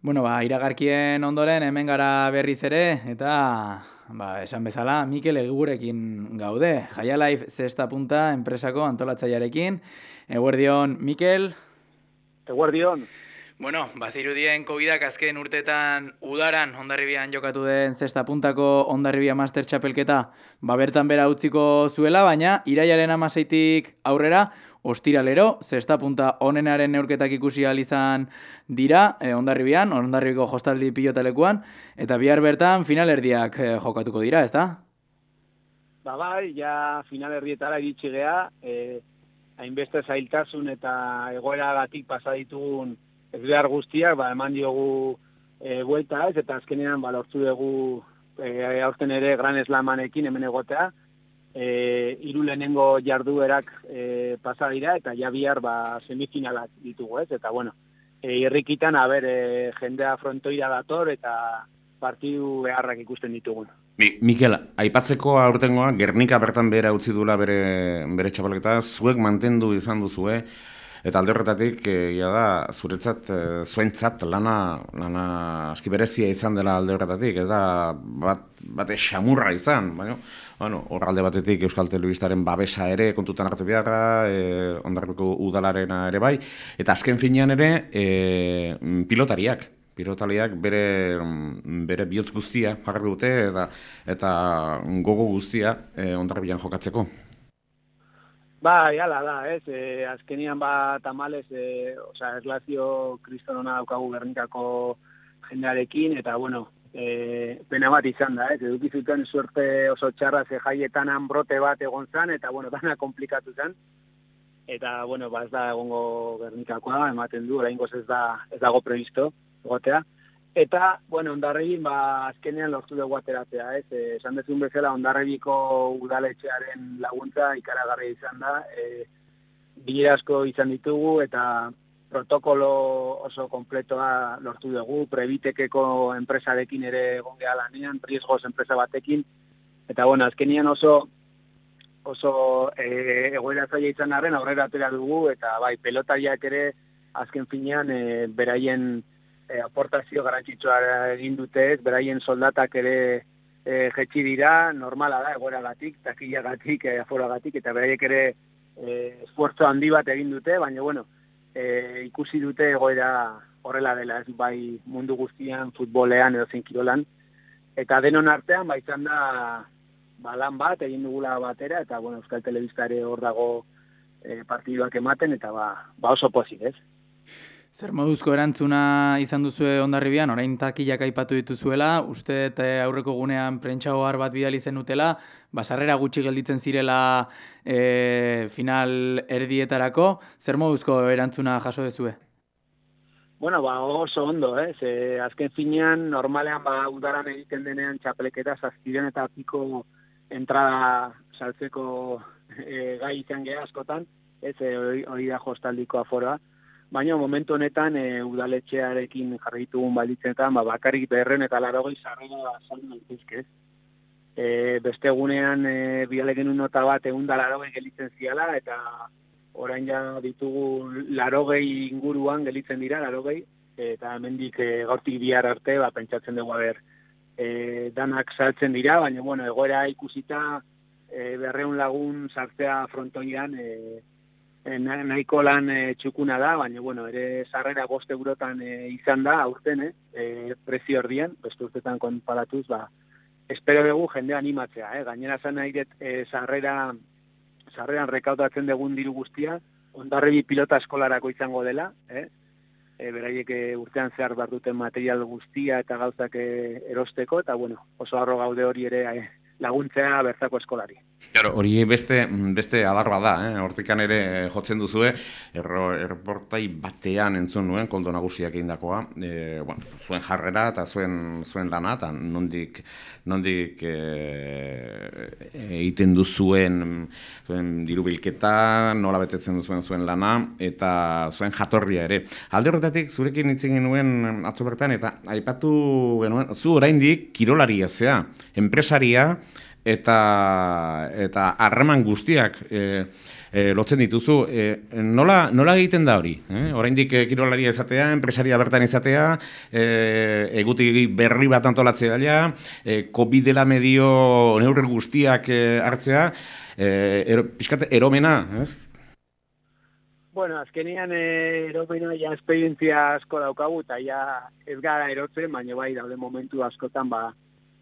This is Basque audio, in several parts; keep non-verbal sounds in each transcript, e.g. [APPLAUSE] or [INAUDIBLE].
Bueno, ba, iragarkien ondoren hemen gara berriz ere, eta, ba, esan bezala, Mikel Egurekin gaude. Jaia Life zesta punta enpresako antolatzaiarekin. Eguerdion, Mikel? Eguerdion. Bueno, bazirudien COVID-ak azken urtetan udaran ondarribian jokatu den zesta puntako ondarribia master txapelketa, ba bertan bera utziko zuela, baina iraiaren amaseitik aurrera, ostiralero, zesta punta onenaren neurketak ikusi izan dira, e, ondarribian, ondarribiko jostaldi pilotalekuan, eta bihar bertan finalerdiak e, jokatuko dira, ez da? Ba bai, ja finalerdietara iritsi geha, e, hainbeste zailtasun eta egoera gatik pasaditugun ez behar guztiak, ba, eman diogu e, buelta ez, eta azkenean ba, lortu dugu e, aurten ere gran eslamanekin hemen egotea, e, iru lehenengo jarduerak e, pasa dira eta ja bihar ba, semifinalak ditugu ez, eta bueno, e, irrikitan, haber, e, jendea frontoira dator eta partidu beharrak ikusten ditugun. Mikel, aipatzeko aurtengoa, Gernika bertan bera utzi dula bere, bere txapalketa, zuek mantendu izan duzu, eh? Eta alde horretatik, e, da, zuretzat, e, zuentzat lana, lana aski berezia izan dela alde horretatik, eta bat, bate xamurra izan, baina, bueno, hor alde batetik Euskal Telebistaren babesa ere kontutan hartu beharra, e, ondarriko udalarena ere bai, eta azken finean ere, e, pilotariak, pilotariak bere, bere bihotz guztia jarri dute, eta, eta gogo guztia e, ondarribian jokatzeko. Ba, jala da, ez, e, azkenian ba tamales, e, oza, erlazio kristonona daukagu bernikako jendearekin, eta, bueno, e, pena bat izan da, ez, edukizuten suerte oso txarra ze jaietan brote bat egon zan, eta, bueno, [LAUGHS] dana komplikatu zen, eta, bueno, ba, ez da egongo bernikakoa, ematen du, orain ez, da, ez dago previsto, egotea, Eta, bueno, ondarregin, ba, azkenean lortu dugu ateratzea, ez? E, esan dezun bezala, ondarregiko udaletxearen laguntza ikaragarri izan da, e, asko izan ditugu, eta protokolo oso kompletoa lortu dugu, prebitekeko enpresarekin ere gongea lanean, riesgoz enpresa batekin, eta, bueno, azkenean oso oso e, egoera zaila izan arren aurrera atera dugu, eta bai, pelotariak ere azken finean e, beraien e, aportazio garantzitsua egin dute ez, beraien soldatak ere e, jetxi dira, normala da, egoera gatik, takila gatik, e, afora gatik, eta beraiek ere e, esfuerzo handi bat egin dute, baina bueno, e, ikusi dute egoera horrela dela, ez bai mundu guztian, futbolean edo zein kirolan, eta denon artean, bai da, balan bat, egin dugula batera, eta bueno, Euskal Telebista ere hor dago e, partiduak ematen, eta ba, ba oso pozik, ez? Zer moduzko erantzuna izan duzue ondarribian, orain takilak aipatu dituzuela, uste aurreko gunean prentxago bat bidali zen utela, basarrera gutxi gelditzen zirela e, final erdietarako, zer moduzko erantzuna jaso dezue? Bueno, ba, oso ondo, eh? Ze, azken finean, normalean, ba, udaran egiten denean txapeleketa zazkiren eta piko entrada saltzeko e, gai izan geha askotan, ez, hori da jostaldiko aforoa, baina momentu honetan e, udaletxearekin jarri ditugun balditzenetan ba, bakarrik berren eta larogei zarrera saldu daitezke. E, beste egunean e, biale nota bat egun da larogei gelitzen ziala eta orain ja ditugu larogei inguruan gelitzen dira larogei eta hemendik e, gaurtik bihar arte ba, pentsatzen dugu haber e, danak saltzen dira, baina bueno, egoera ikusita e, berreun lagun sartzea frontoian e, Eh, nahiko lan e, txukuna da, baina bueno, ere sarrera boste eurotan e, izan da, aurten, eh? e, prezio ordian, beste urtetan konparatuz, ba, espero dugu jende animatzea, eh? gainera zan nahi dut e, sarrera, sarreran rekaudatzen dugun diru guztia, ondarrebi pilota eskolarako izango dela, eh? e, beraiek urtean zehar bat duten material guztia eta gauzak erosteko, eta bueno, oso arro gaude hori ere eh, laguntzea bertako eskolari. Claro, hori beste beste adarra da, eh? Hortikan ere jotzen duzue erro erportai batean entzun nuen koldo nagusiak eindakoa, eh, bueno, zuen jarrera eta zuen zuen lana ta nondik nondik eh, egiten duzuen zuen dirubilketa, nola betetzen duzuen zuen lana eta zuen jatorria ere. Alde horretatik zurekin hitz egin nuen atzo bertan eta aipatu genuen zu oraindik kirolaria zea, enpresaria eta eta harreman guztiak e, e, lotzen dituzu. E, nola, nola egiten da hori? Eh? Oraindik e, kirolaria izatea, enpresaria bertan izatea, e, egutik berri bat antolatzea dela, e, COVID medio neurre guztiak e, hartzea, e, ero, pixkat, eromena, ez? Bueno, azkenian eh, eromena ja esperientzia asko daukagu, eta ja ez gara erotzen, baina bai daude momentu askotan, ba,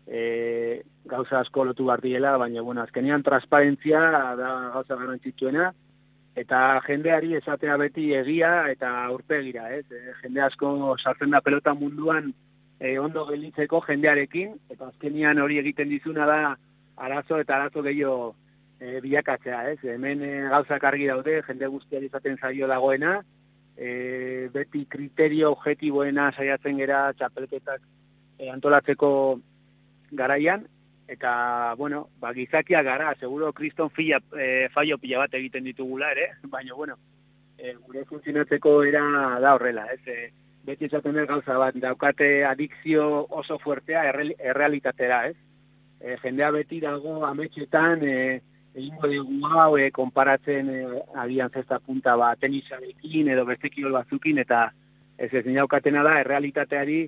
e, gauza asko lotu bardiela, baina, bueno, azkenean transparentzia da gauza garantzituena, eta jendeari esatea beti egia eta urpegira, ez? E, jende asko sartzen da pelota munduan e, ondo gelitzeko jendearekin, eta azkenean hori egiten dizuna da arazo eta arazo gehiago e, bilakatzea, ez? Hemen e, gauzak argi daude, jende guztiari izaten zaio dagoena, e, beti kriterio objetiboena saiatzen gera txapelketak e, antolatzeko garaian, eta, bueno, ba, gizakia gara, seguro kriston fila, e, fallo pila bat egiten ditugula ere, [LAUGHS] baina, bueno, e, gure funtzionatzeko era da horrela, ez, e, beti esaten dut gauza bat, daukate adikzio oso fuertea errealitatera, ez, e, jendea beti dago ametxetan, e, egingo dugu hau, e, konparatzen e, agian zesta punta ba, tenisarekin edo beste kirol bazukin, eta ez ez ninaukatena da, errealitateari,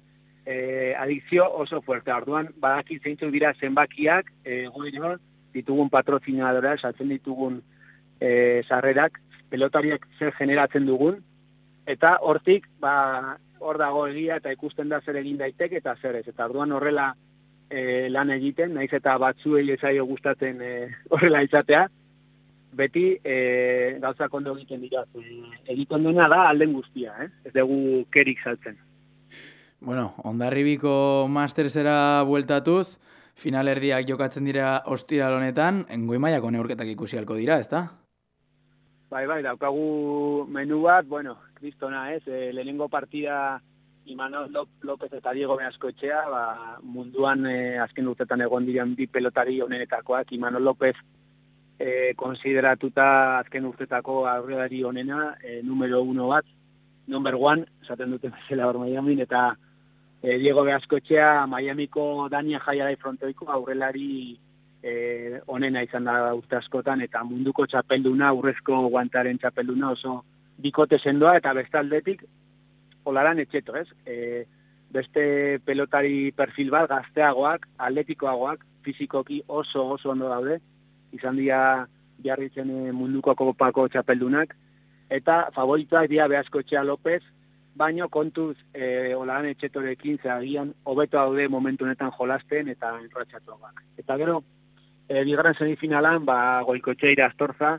eh, adikzio oso fuerte. Orduan, badaki zeintzuk dira zenbakiak, eh, goirean, ditugun patrozinadora, esatzen ditugun eh, sarrerak, pelotariak zer generatzen dugun, eta hortik, ba, hor dago egia eta ikusten da zer egin daiteke eta zer ez. Eta orduan horrela eh, lan egiten, naiz eta batzuei ezaio gustatzen eh, [LAUGHS] horrela izatea, beti e, gauza kondo egiten dira. egiten dena da alden guztia, eh? ez dugu kerik saltzen. Bueno, ondarribiko mastersera bueltatuz, finalerdiak jokatzen dira ostiral honetan, engoi maiako neurketak ikusi halko dira, ezta? Bai, bai, daukagu menu bat, bueno, kristona ez, e, lehenengo partida Imanol López eta Diego Beaskoetxea, ba, munduan e, azken urtetan egon diren bi pelotari honenetakoak, Imanol López e, konsideratuta azken urtetako aurredari honena, e, numero uno bat, number one, esaten duten zela hor eta e, Diego Beaskotxea Miamiko Dania Jaiarai frontoiko aurrelari e, onena izan da urte askotan eta munduko txapelduna, urrezko guantaren txapelduna oso bikote sendoa eta bestaldetik olaran etxeto, ez? E, beste pelotari perfil bat, gazteagoak, atletikoagoak, fizikoki oso oso ondo daude, izan dira jarritzen munduko kopako txapeldunak, eta favorituak dira Beaskotxea López, baino kontuz e, olaran etxetorekin zehagian hobeto daude momentu honetan jolasten eta enratxatuak. Eta gero, e, bigarren semifinalan, ba, goikotxea iraztorza,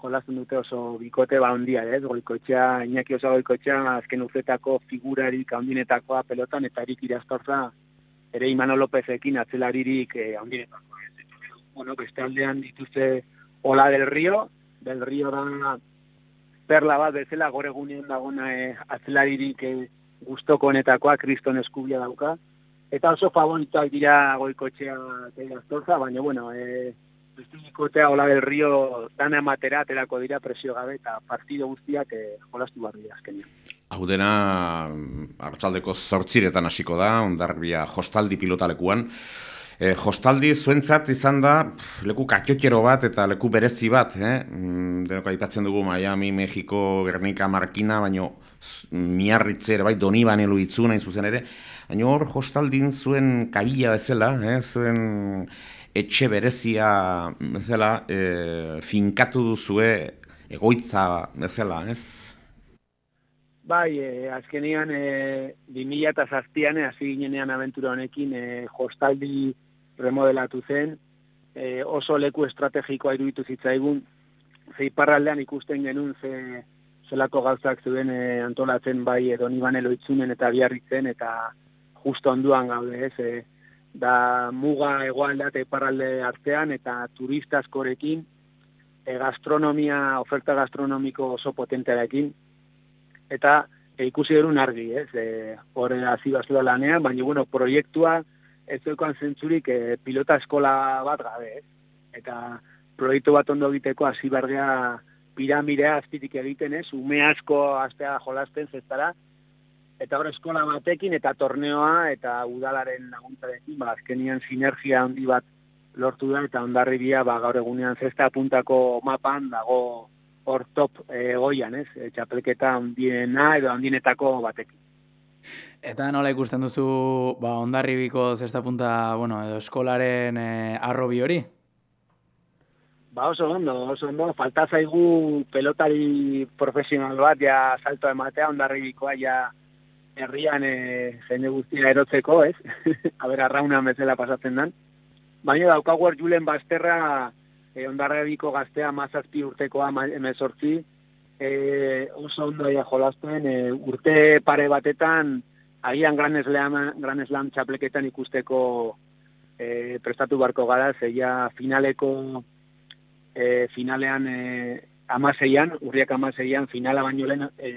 jolasten dute oso bikote ba ondia, ez? Goikotxea, inaki oso goikotxea, azken urtetako figurarik handinetakoa pelotan, eta erik iraztorza, ere Imano Lopezekin atzelaririk e, handinetakoa. Bueno, beste aldean dituzte Ola del Rio, del Rio da perla bat bezala gore gunean dagona e, atzelaririk e, guztoko honetakoa, kriston eskubia dauka. Eta oso favoritoak dira goikotxea eta baina, bueno, e, Bistikotea Ola del Rio dana ematera aterako dira presio gabe eta partido guztiak e, jolastu barri azkenean. Hau dena, hartzaldeko zortziretan hasiko da, ondarbia hostaldi pilotalekuan. E, hostaldi zuentzat izan da leku katxotxero bat eta leku berezi bat, eh? Denok aipatzen dugu Miami, Mexiko, Gernika, Markina, baino miarritze ere, bai, doni banelu itzu nahi zuzen ere, baina hor hostaldin zuen kaila bezala, eh? zuen etxe berezia bezala, e, finkatu duzue egoitza bezala, ez? Bai, e, azkenian e, 2000 eta zaztian, hasi ginenean aventura honekin, e, hostaldi remodelatu zen, e, oso leku estrategikoa iruditu zitzaigun, ze iparraldean ikusten genuen ze zelako gauzak zuen e, antolatzen bai edo niban eloitzunen eta biarritzen eta justo onduan gaude ez, e, da muga egoaldea eta iparralde artean eta turista askorekin e, gastronomia, oferta gastronomiko oso potentearekin eta e, ikusi erun argi, ez, e, horre hasi lanean, baina bueno, proiektua ez zentzurik e, pilota eskola bat gabe, ez? Eta proiektu bat ondo egiteko hasi bergea piramidea azpitik egiten, ez? Ume asko astea jolasten zestara, eta hor eskola batekin eta torneoa eta udalaren laguntzarekin, ba, azkenian sinergia handi bat lortu da eta ondarribia ba, gaur egunean zesta puntako mapan dago hor top egoian, ez? E, txapelketa ondiena edo ondinetako batekin. Eta nola ikusten duzu ba, ondarribiko zesta punta, bueno, edo eskolaren e, arrobi hori? Ba oso ondo, oso ondo, falta zaigu pelotari profesional bat ja salto ematea ondarribikoa ja herrian e, jende guztia erotzeko, ez? [LAUGHS] Aber, arrauna bezala pasatzen dan. Baina daukagu Julen Basterra e, ondarribiko gaztea mazazpi urtekoa emezortzi, e, oso ondo ja jolazten, e, urte pare batetan agian Gran Slam, Gran Slam txapleketan ikusteko e, prestatu barko gara, zeia finaleko e, finalean e, amaseian, urriak amaseian, finala baino lehen e,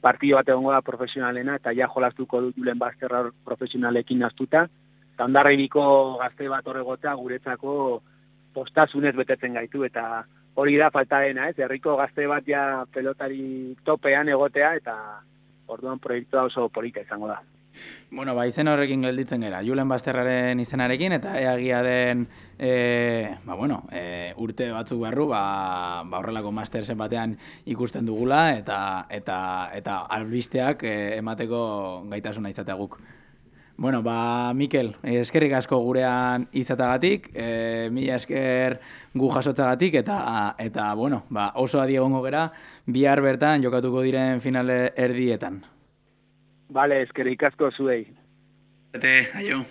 partio bat egongo da profesionalena, eta ja jolastuko dut julen bazterra profesionalekin naztuta, eta ondarraibiko gazte bat horregotea guretzako postasunez betetzen gaitu, eta hori da falta dena, ez? Herriko gazte bat ja pelotari topean egotea, eta orduan proiektua oso polita izango da. Bueno, ba, izen horrekin gelditzen gara, Julen Basterraren izenarekin, eta eagia den, e, ba, bueno, e, urte batzuk barru, ba, ba horrelako mastersen batean ikusten dugula, eta eta eta albisteak e, emateko gaitasuna izatea guk. Bueno, ba, Mikel, eskerrik asko gurean izatagatik, e, mila esker gu jasotzagatik, eta, eta bueno, ba, oso adi egongo gera, bihar bertan jokatuko diren finale erdietan. Vale, eskerrik asko zuei. Ete, aio.